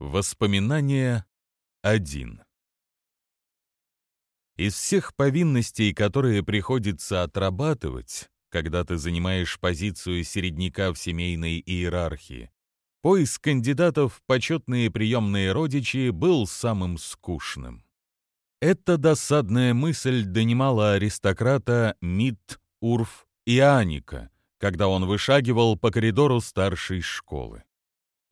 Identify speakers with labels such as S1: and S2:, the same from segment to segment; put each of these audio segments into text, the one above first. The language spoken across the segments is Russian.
S1: Воспоминания 1 Из всех повинностей, которые приходится отрабатывать, когда ты занимаешь позицию середняка в семейной иерархии, поиск кандидатов в почетные приемные родичи был самым скучным. Эта досадная мысль донимала аристократа Мит, Урф и Аника, когда он вышагивал по коридору старшей школы.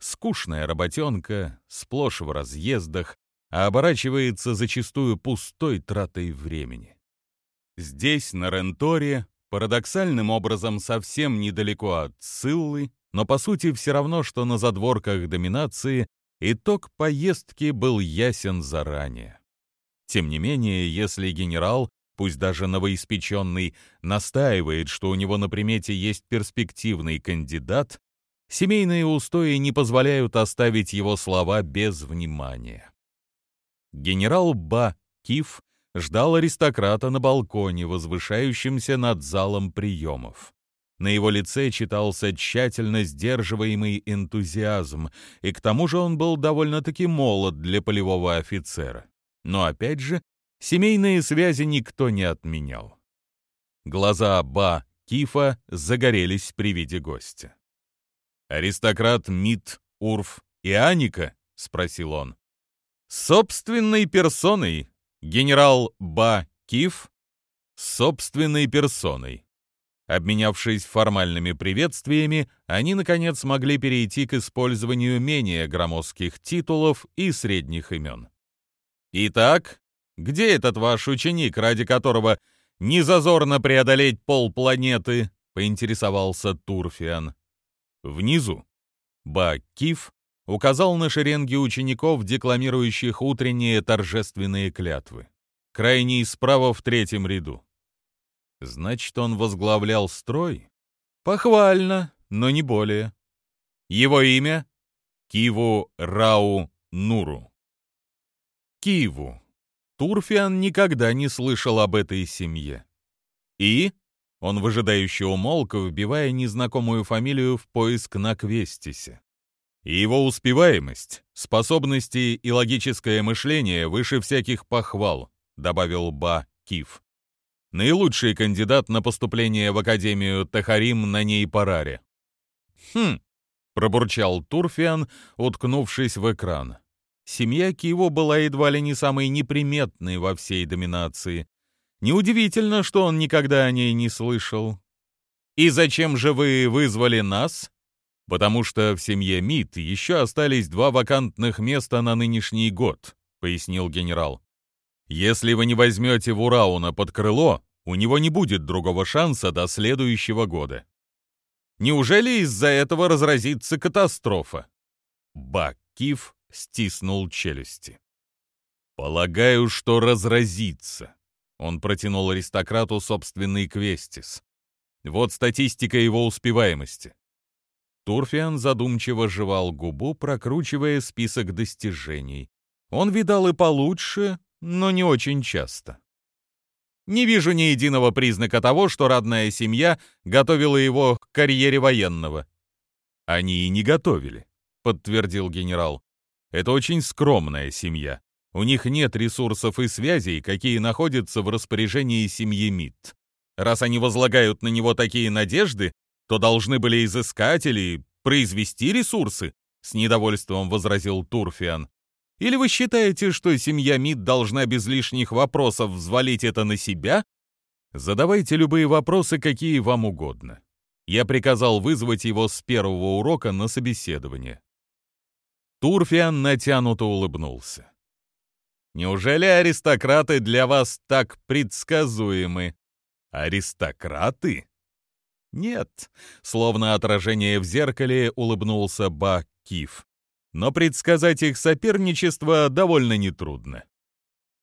S1: Скучная работенка, сплошь в разъездах, а оборачивается зачастую пустой тратой времени. Здесь, на Ренторе, парадоксальным образом совсем недалеко от Силлы, но по сути все равно, что на задворках доминации, итог поездки был ясен заранее. Тем не менее, если генерал, пусть даже новоиспеченный, настаивает, что у него на примете есть перспективный кандидат, Семейные устои не позволяют оставить его слова без внимания. Генерал Ба Киф ждал аристократа на балконе, возвышающемся над залом приемов. На его лице читался тщательно сдерживаемый энтузиазм, и к тому же он был довольно-таки молод для полевого офицера. Но опять же, семейные связи никто не отменял. Глаза Ба Кифа загорелись при виде гостя. «Аристократ Мит, Урф и Аника?» — спросил он. «Собственной персоной, генерал Ба Киф, собственной персоной». Обменявшись формальными приветствиями, они, наконец, смогли перейти к использованию менее громоздких титулов и средних имен. «Итак, где этот ваш ученик, ради которого незазорно преодолеть полпланеты?» — поинтересовался Турфиан. Внизу Бакиф указал на шеренги учеников, декламирующих утренние торжественные клятвы. Крайний справа в третьем ряду. Значит, он возглавлял строй? Похвально, но не более. Его имя — Киву Рау Нуру. Киву. Турфиан никогда не слышал об этой семье. И он выжидающе умолк, вбивая незнакомую фамилию в поиск на Квестисе. И его успеваемость, способности и логическое мышление выше всяких похвал, добавил Ба Киф. Наилучший кандидат на поступление в Академию Тахарим на ней параре. Хм, пробурчал Турфиан, уткнувшись в экран. Семья Киво была едва ли не самой неприметной во всей доминации. Неудивительно, что он никогда о ней не слышал. «И зачем же вы вызвали нас?» «Потому что в семье Мид еще остались два вакантных места на нынешний год», — пояснил генерал. «Если вы не возьмете Вурауна под крыло, у него не будет другого шанса до следующего года». «Неужели из-за этого разразится катастрофа?» Баккив стиснул челюсти. «Полагаю, что разразится», он протянул аристократу собственный квестис. Вот статистика его успеваемости. Турфиан задумчиво жевал губу, прокручивая список достижений. Он видал и получше, но не очень часто. Не вижу ни единого признака того, что родная семья готовила его к карьере военного. Они и не готовили, подтвердил генерал. Это очень скромная семья. У них нет ресурсов и связей, какие находятся в распоряжении семьи Мит. Раз они возлагают на него такие надежды, то должны были изыскать или произвести ресурсы, с недовольством возразил Турфиан. Или вы считаете, что семья Мид должна без лишних вопросов взвалить это на себя? Задавайте любые вопросы, какие вам угодно. Я приказал вызвать его с первого урока на собеседование. Турфиан натянуто улыбнулся. Неужели аристократы для вас так предсказуемы? Аристократы? Нет, словно отражение в зеркале улыбнулся Ба Киф. Но предсказать их соперничество довольно нетрудно.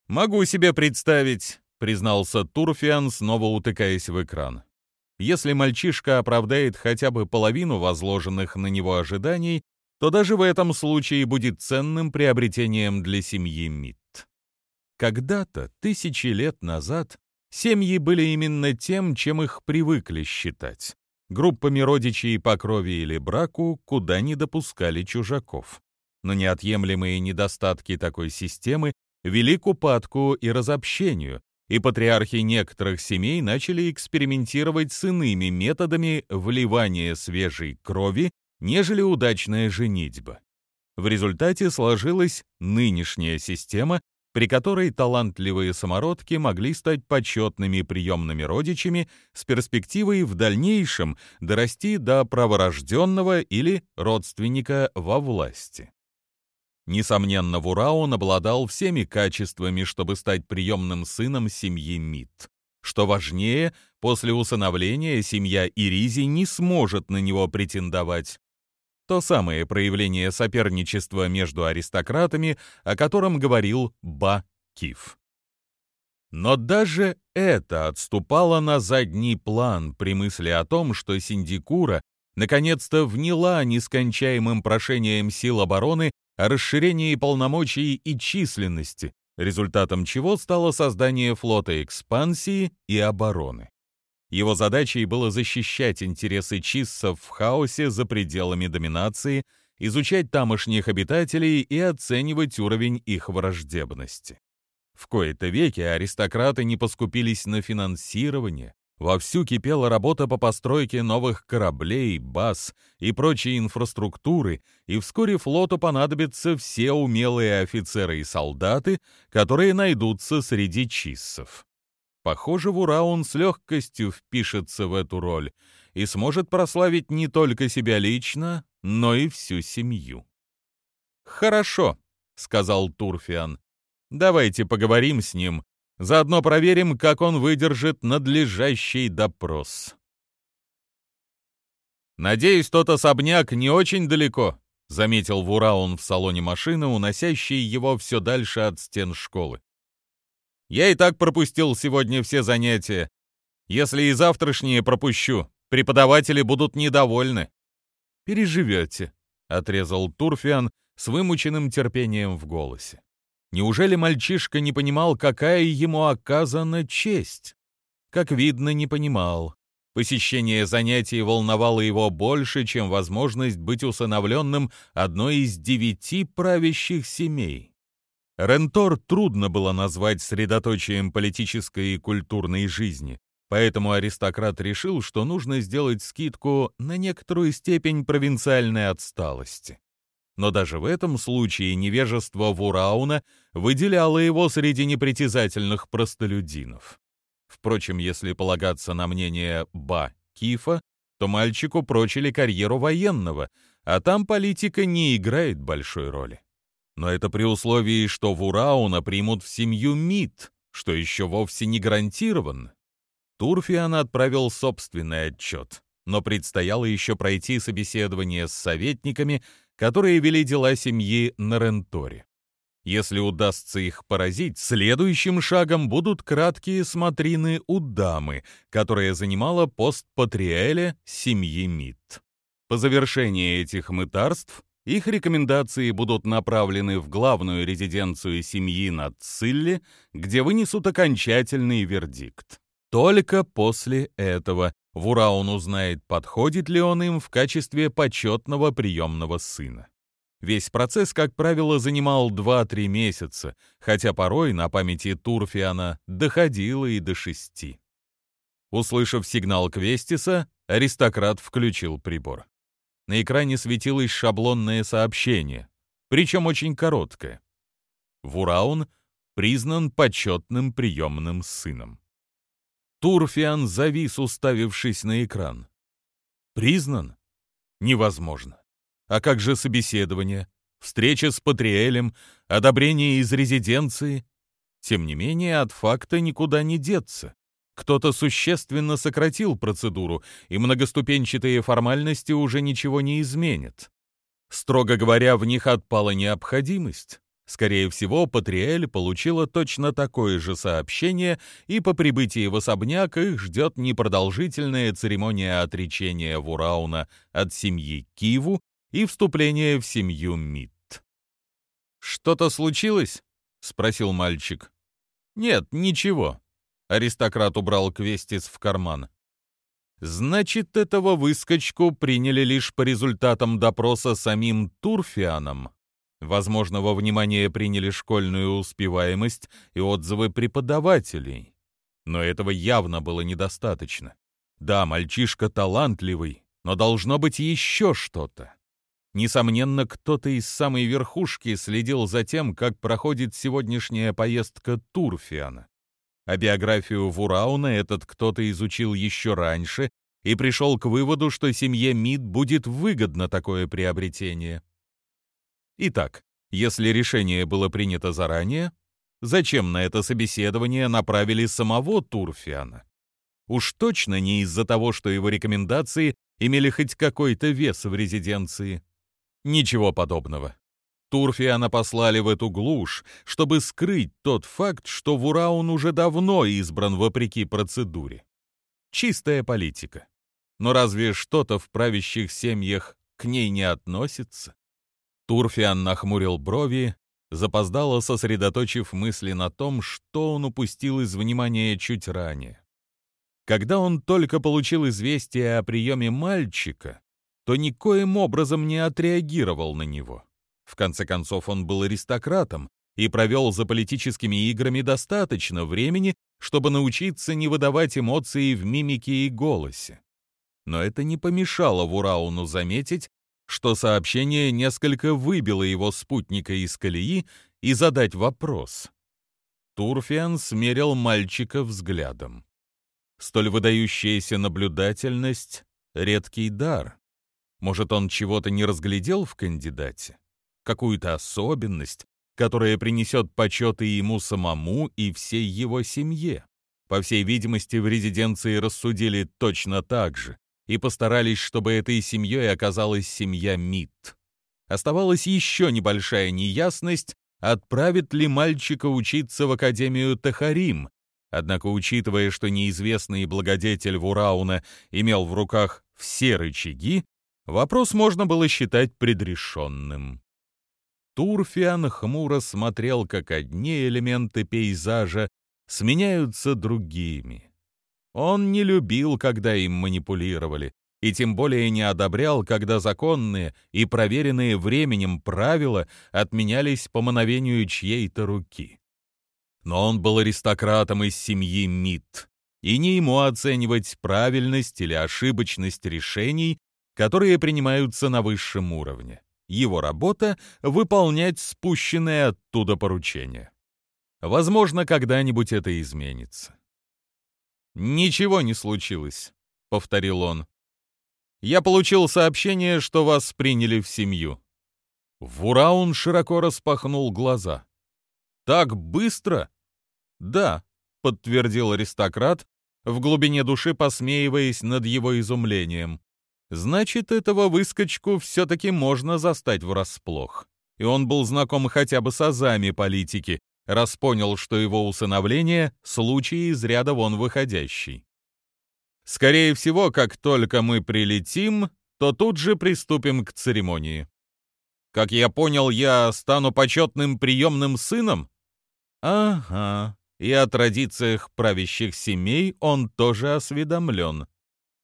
S1: Могу себе представить, признался Турфиан, снова утыкаясь в экран. Если мальчишка оправдает хотя бы половину возложенных на него ожиданий, то даже в этом случае будет ценным приобретением для семьи Мит. Когда-то, тысячи лет назад, семьи были именно тем, чем их привыкли считать. Группами родичей по крови или браку, куда не допускали чужаков. но неотъемлемые недостатки такой системы вели к упадку и разобщению, и патриархи некоторых семей начали экспериментировать с иными методами вливания свежей крови, нежели удачная женитьба. В результате сложилась нынешняя система, при которой талантливые самородки могли стать почетными приемными родичами с перспективой в дальнейшем дорасти до праворожденного или родственника во власти. Несомненно, Вураун обладал всеми качествами, чтобы стать приемным сыном семьи Мид. Что важнее, после усыновления семья Иризи не сможет на него претендовать. То самое проявление соперничества между аристократами, о котором говорил Ба Киф. Но даже это отступало на задний план при мысли о том, что Синдикура наконец-то вняла нескончаемым прошением сил обороны о расширении полномочий и численности, результатом чего стало создание флота экспансии и обороны. Его задачей было защищать интересы чиссов в хаосе за пределами доминации, изучать тамошних обитателей и оценивать уровень их враждебности. В кои-то веки аристократы не поскупились на финансирование, Вовсю кипела работа по постройке новых кораблей, баз и прочей инфраструктуры, и вскоре флоту понадобятся все умелые офицеры и солдаты, которые найдутся среди чиссов. Похоже, Вураун с легкостью впишется в эту роль и сможет прославить не только себя лично, но и всю семью. «Хорошо», — сказал Турфиан. «Давайте поговорим с ним Заодно проверим, как он выдержит надлежащий допрос. «Надеюсь, тот особняк не очень далеко», — заметил Вураун в салоне машины, уносящий его все дальше от стен школы. «Я и так пропустил сегодня все занятия. Если и завтрашние пропущу, преподаватели будут недовольны». «Переживете», — отрезал Турфиан с вымученным терпением в голосе. Неужели мальчишка не понимал, какая ему оказана честь? Как видно, не понимал. Посещение занятий волновало его больше, чем возможность быть усыновленным одной из девяти правящих семей. Рентор трудно было назвать средоточием политической и культурной жизни, поэтому аристократ решил, что нужно сделать скидку на некоторую степень провинциальной отсталости но даже в этом случае невежество Вурауна выделяло его среди непритязательных простолюдинов. Впрочем, если полагаться на мнение Ба Кифа, то мальчику прочили карьеру военного, а там политика не играет большой роли. Но это при условии, что Вурауна примут в семью МИД, что еще вовсе не гарантировано. Турфиан отправил собственный отчет, но предстояло еще пройти собеседование с советниками, которые вели дела семьи на Ренторе. Если удастся их поразить, следующим шагом будут краткие смотрины у дамы, которая занимала пост Патриэля семьи Мид. По завершении этих мытарств их рекомендации будут направлены в главную резиденцию семьи на Цилле, где вынесут окончательный вердикт. Только после этого Вураун узнает, подходит ли он им в качестве почетного приемного сына. Весь процесс, как правило, занимал 2-3 месяца, хотя порой на памяти Турфиана доходило и до шести. Услышав сигнал Квестиса, аристократ включил прибор. На экране светилось шаблонное сообщение, причем очень короткое. Вураун признан почетным приемным сыном. Турфиан завис, уставившись на экран. Признан? Невозможно. А как же собеседование? Встреча с Патриэлем? Одобрение из резиденции? Тем не менее, от факта никуда не деться. Кто-то существенно сократил процедуру, и многоступенчатые формальности уже ничего не изменят. Строго говоря, в них отпала необходимость. Скорее всего, Патриэль получила точно такое же сообщение, и по прибытии в особняк их ждет непродолжительная церемония отречения Вурауна от семьи Киву и вступления в семью Мит. «Что-то случилось?» — спросил мальчик. «Нет, ничего». Аристократ убрал квестис в карман. «Значит, этого выскочку приняли лишь по результатам допроса самим Турфианом?» Возможно, во внимание приняли школьную успеваемость и отзывы преподавателей. Но этого явно было недостаточно. Да, мальчишка талантливый, но должно быть еще что-то. Несомненно, кто-то из самой верхушки следил за тем, как проходит сегодняшняя поездка Турфиана. А биографию Вурауна этот кто-то изучил еще раньше и пришел к выводу, что семье Мид будет выгодно такое приобретение. Итак, если решение было принято заранее, зачем на это собеседование направили самого Турфиана? Уж точно не из-за того, что его рекомендации имели хоть какой-то вес в резиденции. Ничего подобного. Турфиана послали в эту глушь, чтобы скрыть тот факт, что Вураун уже давно избран вопреки процедуре. Чистая политика. Но разве что-то в правящих семьях к ней не относится? Турфиан нахмурил брови, запоздало сосредоточив мысли на том, что он упустил из внимания чуть ранее. Когда он только получил известие о приеме мальчика, то никоим образом не отреагировал на него. В конце концов, он был аристократом и провел за политическими играми достаточно времени, чтобы научиться не выдавать эмоции в мимике и голосе. Но это не помешало Вурауну заметить, что сообщение несколько выбило его спутника из колеи и задать вопрос. Турфиан смерил мальчика взглядом. Столь выдающаяся наблюдательность — редкий дар. Может, он чего-то не разглядел в кандидате? Какую-то особенность, которая принесет почет и ему самому, и всей его семье? По всей видимости, в резиденции рассудили точно так же и постарались, чтобы этой семьей оказалась семья Мит. Оставалась еще небольшая неясность, отправит ли мальчика учиться в Академию Тахарим, Однако, учитывая, что неизвестный благодетель Вурауна имел в руках все рычаги, вопрос можно было считать предрешенным. Турфиан хмуро смотрел, как одни элементы пейзажа сменяются другими. Он не любил, когда им манипулировали, и тем более не одобрял, когда законные и проверенные временем правила отменялись по мановению чьей-то руки но он был аристократом из семьи Мит, и не ему оценивать правильность или ошибочность решений, которые принимаются на высшем уровне. Его работа — выполнять спущенные оттуда поручения. Возможно, когда-нибудь это изменится. «Ничего не случилось», — повторил он. «Я получил сообщение, что вас приняли в семью». Вураун широко распахнул глаза. «Так быстро?» «Да», — подтвердил аристократ, в глубине души посмеиваясь над его изумлением. «Значит, этого выскочку все-таки можно застать врасплох». И он был знаком хотя бы с азами политики, раз понял, что его усыновление — случай из ряда вон выходящий. Скорее всего, как только мы прилетим, то тут же приступим к церемонии. Как я понял, я стану почетным приемным сыном? Ага, и о традициях правящих семей он тоже осведомлен.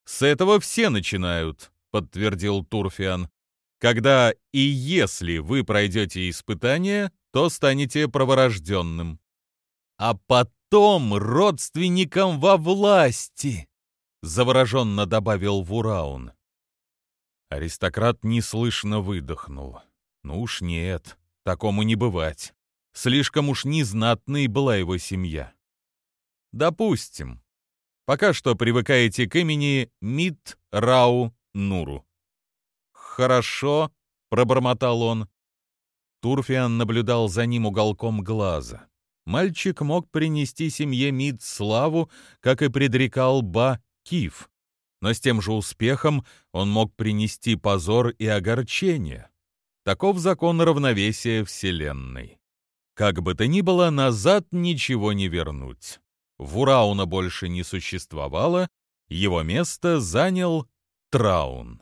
S1: «С этого все начинают», — подтвердил Турфиан. «Когда и если вы пройдете испытание, то станете проворожденным. А потом родственникам во власти», — завороженно добавил Вураун. Аристократ неслышно выдохнул. «Ну уж нет, такому не бывать. Слишком уж незнатной была его семья. Допустим. Пока что привыкаете к имени Мит Рау Нуру. Хорошо, пробормотал он. Турфиан наблюдал за ним уголком глаза. Мальчик мог принести семье Мид славу, как и предрекал Ба Киф, но с тем же успехом он мог принести позор и огорчение. Таков закон равновесия Вселенной. Как бы то ни было, назад ничего не вернуть. Вурауна больше не существовало, его место занял Траун.